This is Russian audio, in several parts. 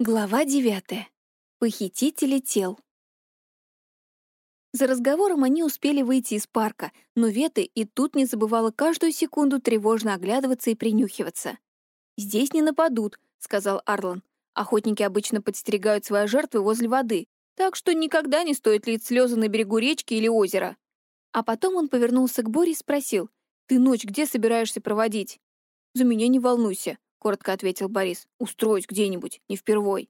Глава девятая. Похитители тел. За разговором они успели выйти из парка, но Вета и тут не забывала каждую секунду тревожно оглядываться и принюхиваться. «Здесь не нападут», — сказал Арлан. «Охотники обычно подстерегают свои жертвы возле воды, так что никогда не стоит лить слезы на берегу речки или озера». А потом он повернулся к Боре и спросил, «Ты ночь где собираешься проводить?» «За меня не волнуйся», — коротко ответил Борис. «Устроюсь где-нибудь, не впервой».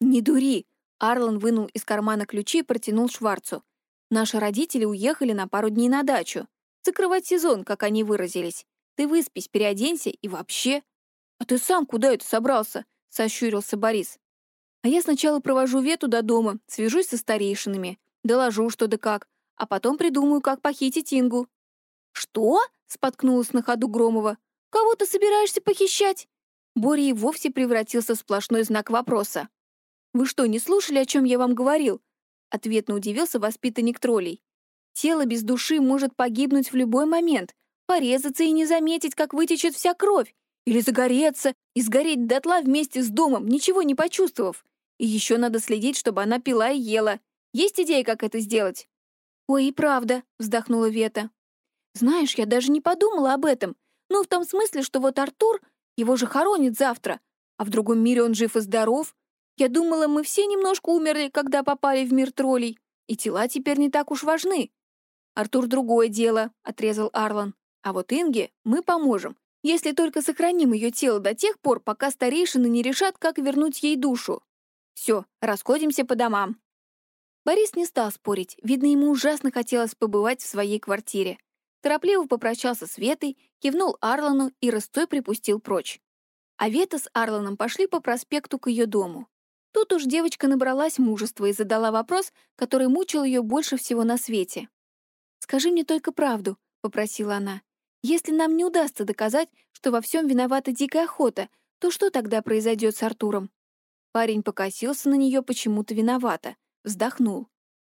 «Не дури!» — Арлан вынул из кармана ключи и протянул Шварцу. «Наши родители уехали на пару дней на дачу. Закрывать сезон, как они выразились. Ты выспись, переоденься и вообще...» «А ты сам куда это собрался?» — сощурился Борис. «А я сначала провожу Вету до дома, свяжусь со старейшинами, доложу что да как, а потом придумаю, как похитить Ингу». «Что?» — споткнулась на ходу Громова. Кого ты собираешься похищать?» Боря и вовсе превратился в сплошной знак вопроса. «Вы что, не слушали, о чем я вам говорил?» Ответно удивился воспитанник троллей. «Тело без души может погибнуть в любой момент, порезаться и не заметить, как вытечет вся кровь, или загореться и сгореть дотла вместе с домом, ничего не почувствовав. И еще надо следить, чтобы она пила и ела. Есть идея, как это сделать?» «Ой, и правда», — вздохнула Вета. «Знаешь, я даже не подумала об этом. Ну, в том смысле, что вот Артур, его же хоронит завтра, а в другом мире он жив и здоров. Я думала, мы все немножко умерли, когда попали в мир троллей, и тела теперь не так уж важны. Артур другое дело, — отрезал Арлан. А вот Инге мы поможем, если только сохраним ее тело до тех пор, пока старейшины не решат, как вернуть ей душу. Все, расходимся по домам. Борис не стал спорить, видно, ему ужасно хотелось побывать в своей квартире. Торопливо попрощался с Ветой, кивнул Арлану и рыстой припустил прочь. А Вета с Арланом пошли по проспекту к ее дому. Тут уж девочка набралась мужества и задала вопрос, который мучил ее больше всего на свете. «Скажи мне только правду», — попросила она. «Если нам не удастся доказать, что во всем виновата дикая охота, то что тогда произойдет с Артуром?» Парень покосился на нее почему-то виновато, вздохнул.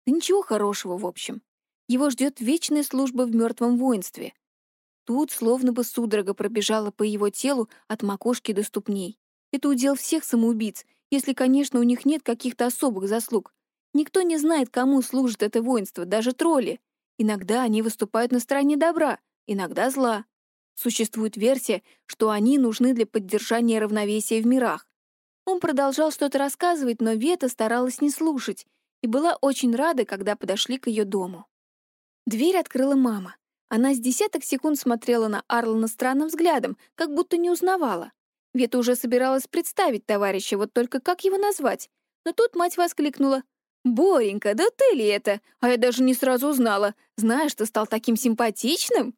«Да ничего хорошего, в общем. Его ждет вечная служба в мертвом воинстве. Тут словно бы судорога пробежала по его телу от макушки до ступней. Это удел всех самоубийц, если, конечно, у них нет каких-то особых заслуг. Никто не знает, кому служит это воинство, даже тролли. Иногда они выступают на стороне добра, иногда зла. Существует версия, что они нужны для поддержания равновесия в мирах. Он продолжал что-то рассказывать, но Вета старалась не слушать и была очень рада, когда подошли к ее дому. Дверь открыла мама. Она с десяток секунд смотрела на Арлана странным взглядом, как будто не узнавала. Вета уже собиралась представить товарища, вот только как его назвать. Но тут мать воскликнула. «Боренька, да ты ли это? А я даже не сразу узнала. Знаешь, ты стал таким симпатичным!»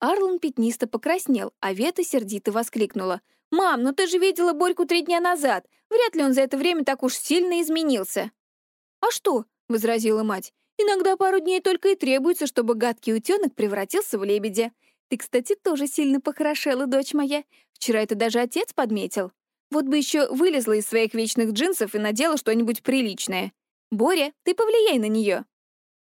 Арлан пятнисто покраснел, а Вета сердито воскликнула. «Мам, ну ты же видела Борьку три дня назад. Вряд ли он за это время так уж сильно изменился». «А что?» — возразила мать. Иногда пару дней только и требуется, чтобы гадкий утенок превратился в лебедя. Ты, кстати, тоже сильно похорошела, дочь моя. Вчера это даже отец подметил. Вот бы еще вылезла из своих вечных джинсов и надела что-нибудь приличное. Боря, ты повлияй на нее.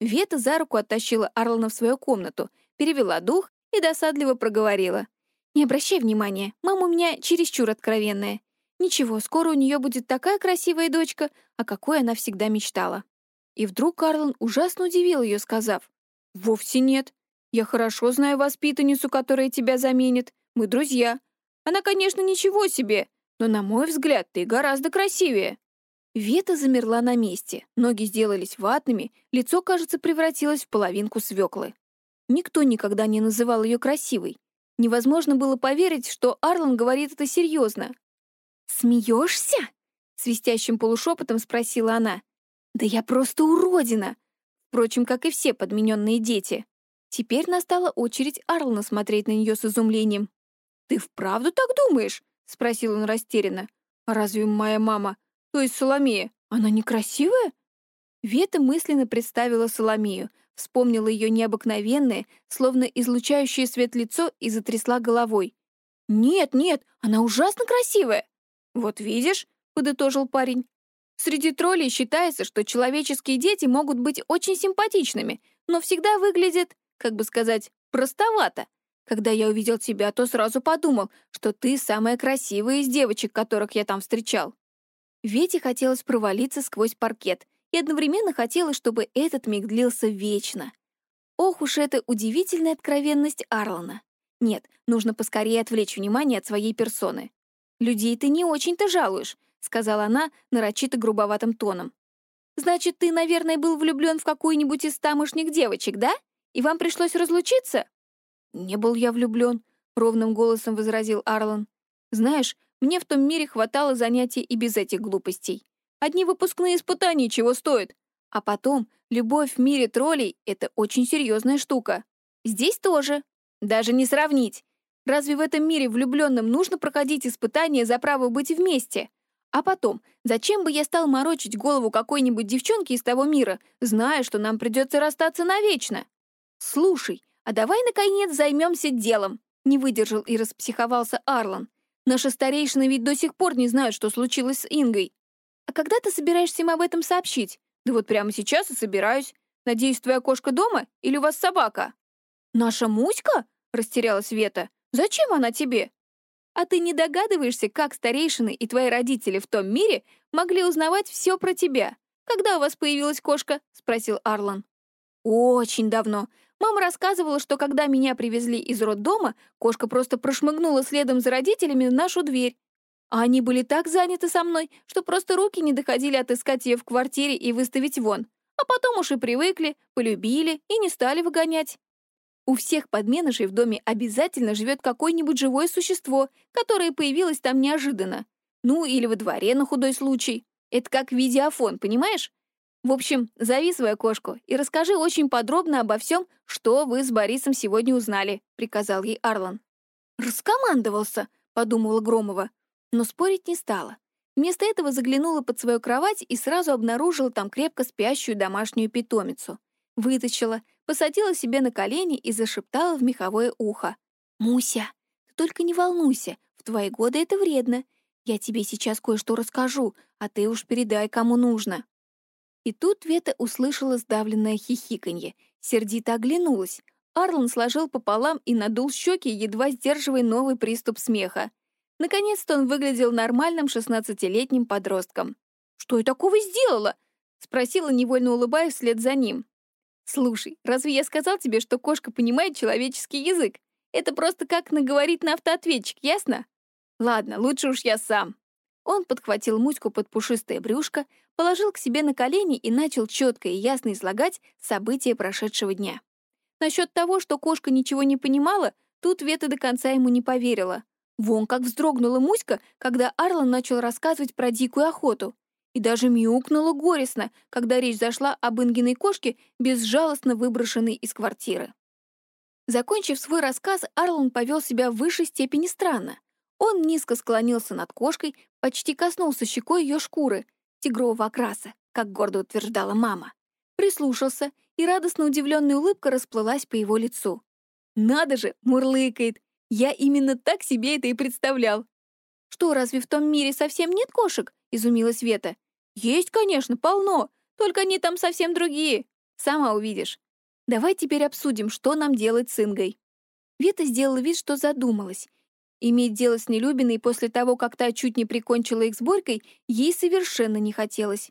Вета за руку оттащила Арлана в свою комнату, перевела дух и досадливо проговорила. «Не обращай внимания, мама у меня чересчур откровенная. Ничего, скоро у нее будет такая красивая дочка, о какой она всегда мечтала». И вдруг Карлон ужасно удивил ее, сказав, «Вовсе нет. Я хорошо знаю воспитанницу, которая тебя заменит. Мы друзья. Она, конечно, ничего себе, но, на мой взгляд, ты гораздо красивее». Вета замерла на месте, ноги сделались ватными, лицо, кажется, превратилось в половинку свеклы. Никто никогда не называл ее красивой. Невозможно было поверить, что Арлан говорит это серьезно. «Смеешься?» — свистящим полушепотом спросила она. Да я просто уродина! Впрочем, как и все подмененные дети. Теперь настала очередь Арлна смотреть на нее с изумлением. «Ты вправду так думаешь?» — спросил он растерянно. «А разве моя мама, то есть Соломея, она некрасивая?» Вета мысленно представила Соломею, вспомнила ее необыкновенное, словно излучающее свет лицо и затрясла головой. «Нет, нет, она ужасно красивая!» «Вот видишь», — подытожил парень, Среди троллей считается, что человеческие дети могут быть очень симпатичными, но всегда выглядят, как бы сказать, простовато. Когда я увидел тебя, то сразу подумал, что ты самая красивая из девочек, которых я там встречал. Вете хотелось провалиться сквозь паркет, и одновременно хотелось, чтобы этот миг длился вечно. Ох уж эта удивительная откровенность Арлана. Нет, нужно поскорее отвлечь внимание от своей персоны. «Людей ты не очень-то жалуешь», — сказала она нарочито грубоватым тоном. «Значит, ты, наверное, был влюблен в какую-нибудь из тамошних девочек, да? И вам пришлось разлучиться?» «Не был я влюблен», — ровным голосом возразил Арлан. «Знаешь, мне в том мире хватало занятий и без этих глупостей. Одни выпускные испытания чего стоят. А потом, любовь в мире троллей — это очень серьезная штука. Здесь тоже. Даже не сравнить. Разве в этом мире влюбленным нужно проходить испытания за право быть вместе? А потом, зачем бы я стал морочить голову какой-нибудь девчонке из того мира, зная, что нам придется расстаться навечно? Слушай, а давай, наконец, займемся делом. Не выдержал и распсиховался Арлан. Наши старейшины ведь до сих пор не знают, что случилось с Ингой. А когда ты собираешься им об этом сообщить? Да вот прямо сейчас и собираюсь. Надеюсь, твоя кошка дома или у вас собака? Наша Муська? Растерялась Вета. Зачем она тебе? А ты не догадываешься, как старейшины и твои родители в том мире могли узнавать все про тебя? Когда у вас появилась кошка? Спросил Арлан. Очень давно. Мама рассказывала, что когда меня привезли из роддома, кошка просто прошмыгнула следом за родителями в нашу дверь. А они были так заняты со мной, что просто руки не доходили отыскать ее в квартире и выставить вон. А потом уж и привыкли, полюбили и не стали выгонять. У всех подменышей в доме обязательно живет какое-нибудь живое существо, которое появилось там неожиданно. Ну, или во дворе на худой случай. Это как видеофон, понимаешь? В общем, зови свою кошку и расскажи очень подробно обо всем, что вы с Борисом сегодня узнали», — приказал ей Арлан. «Раскомандовался», — подумала Громова, но спорить не стала. Вместо этого заглянула под свою кровать и сразу обнаружила там крепко спящую домашнюю питомицу. Вытащила, посадила себе на колени и зашептала в меховое ухо. «Муся, ты только не волнуйся, в твои годы это вредно. Я тебе сейчас кое-что расскажу, а ты уж передай, кому нужно». И тут Вета услышала сдавленное хихиканье, сердито оглянулась. Арлан сложил пополам и надул щеки, едва сдерживая новый приступ смеха. Наконец-то он выглядел нормальным шестнадцатилетним подростком. «Что я такого сделала?» — спросила, невольно улыбаясь вслед за ним. «Слушай, разве я сказал тебе, что кошка понимает человеческий язык? Это просто как наговорить на автоответчик, ясно? Ладно, лучше уж я сам». Он подхватил Муську под пушистое брюшко, положил к себе на колени и начал четко и ясно излагать события прошедшего дня. Насчет того, что кошка ничего не понимала, тут Вета до конца ему не поверила. Вон как вздрогнула Муська, когда Арлан начал рассказывать про дикую охоту. И даже мяукнула горестно, когда речь зашла об Ингиной кошке, безжалостно выброшенной из квартиры. Закончив свой рассказ, Арлан повел себя в высшей степени странно. Он низко склонился над кошкой, почти коснулся щекой ее шкуры, тигрового окраса, как гордо утверждала мама. Прислушался, и радостно удивленная улыбка расплылась по его лицу. «Надо же!» — мурлыкает. «Я именно так себе это и представлял». «Что, разве в том мире совсем нет кошек?» — изумилась Вета. «Есть, конечно, полно, только они там совсем другие. Сама увидишь. Давай теперь обсудим, что нам делать с Ингой». Вета сделала вид, что задумалась, Иметь дело с нелюбиной после того, как та чуть не прикончила их с Борькой, ей совершенно не хотелось.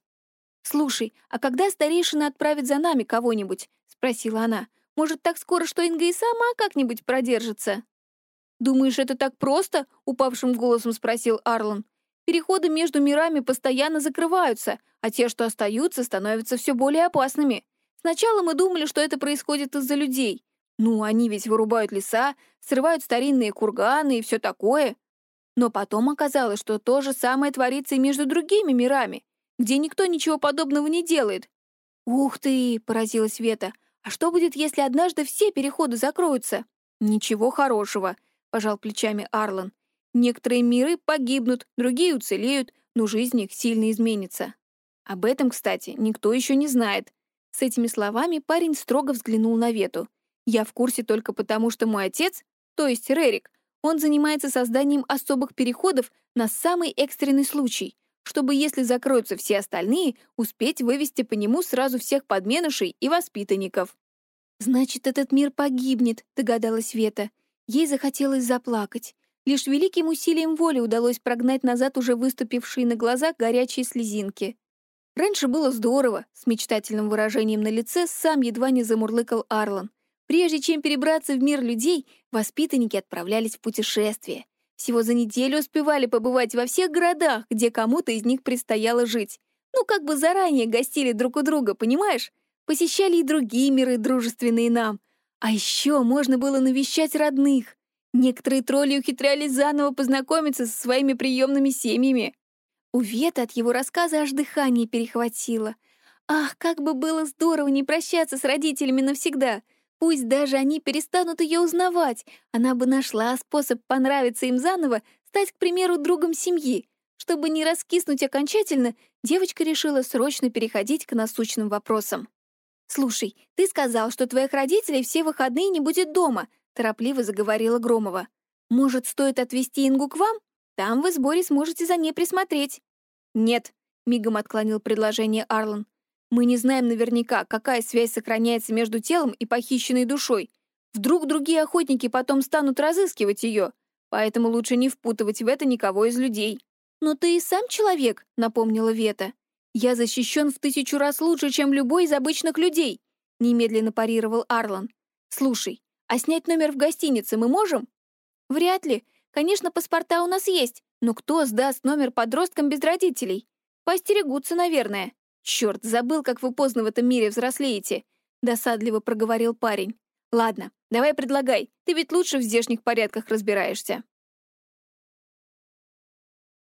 «Слушай, а когда старейшина отправит за нами кого-нибудь?» — спросила она. «Может, так скоро, что Инга и сама как-нибудь продержится?» «Думаешь, это так просто?» — упавшим голосом спросил Арлан. «Переходы между мирами постоянно закрываются, а те, что остаются, становятся все более опасными. Сначала мы думали, что это происходит из-за людей, ну, они ведь вырубают леса, срывают старинные курганы и все такое. Но потом оказалось, что то же самое творится и между другими мирами, где никто ничего подобного не делает. «Ух ты!» — поразилась Вета. «А что будет, если однажды все переходы закроются?» «Ничего хорошего», — пожал плечами Арлан. «Некоторые миры погибнут, другие уцелеют, но жизнь их сильно изменится. Об этом, кстати, никто еще не знает». С этими словами парень строго взглянул на Вету. Я в курсе только потому, что мой отец, то есть Рерик, он занимается созданием особых переходов на самый экстренный случай, чтобы, если закроются все остальные, успеть вывести по нему сразу всех подменышей и воспитанников. «Значит, этот мир погибнет», — догадалась Вета. Ей захотелось заплакать. Лишь великим усилием воли удалось прогнать назад уже выступившие на глазах горячие слезинки. Раньше было здорово, с мечтательным выражением на лице сам едва не замурлыкал Арлан. Прежде чем перебраться в мир людей, воспитанники отправлялись в путешествие. Всего за неделю успевали побывать во всех городах, где кому-то из них предстояло жить. Ну, как бы заранее гостили друг у друга, понимаешь? Посещали и другие миры, дружественные нам. А еще можно было навещать родных. Некоторые тролли ухитрялись заново познакомиться со своими приемными семьями. У Веты от его рассказа аж дыхание перехватило. Ах, как бы было здорово не прощаться с родителями навсегда — Пусть даже они перестанут ее узнавать, она бы нашла способ понравиться им заново, стать, к примеру, другом семьи. Чтобы не раскиснуть окончательно, девочка решила срочно переходить к насущным вопросам. «Слушай, ты сказал, что твоих родителей все выходные не будет дома», — торопливо заговорила Громова. «Может, стоит отвезти Ингу к вам? Там вы сборе сможете за ней присмотреть». «Нет», — мигом отклонил предложение Арлан. Мы не знаем наверняка, какая связь сохраняется между телом и похищенной душой. Вдруг другие охотники потом станут разыскивать ее, поэтому лучше не впутывать в это никого из людей. «Но ты и сам человек», — напомнила Вета. «Я защищен в тысячу раз лучше, чем любой из обычных людей», — немедленно парировал Арлан. «Слушай, а снять номер в гостинице мы можем?» «Вряд ли. Конечно, паспорта у нас есть, но кто сдаст номер подросткам без родителей? Постерегутся, наверное». «Черт, забыл, как вы поздно в этом мире взрослеете», — досадливо проговорил парень. «Ладно, давай предлагай, ты ведь лучше в здешних порядках разбираешься».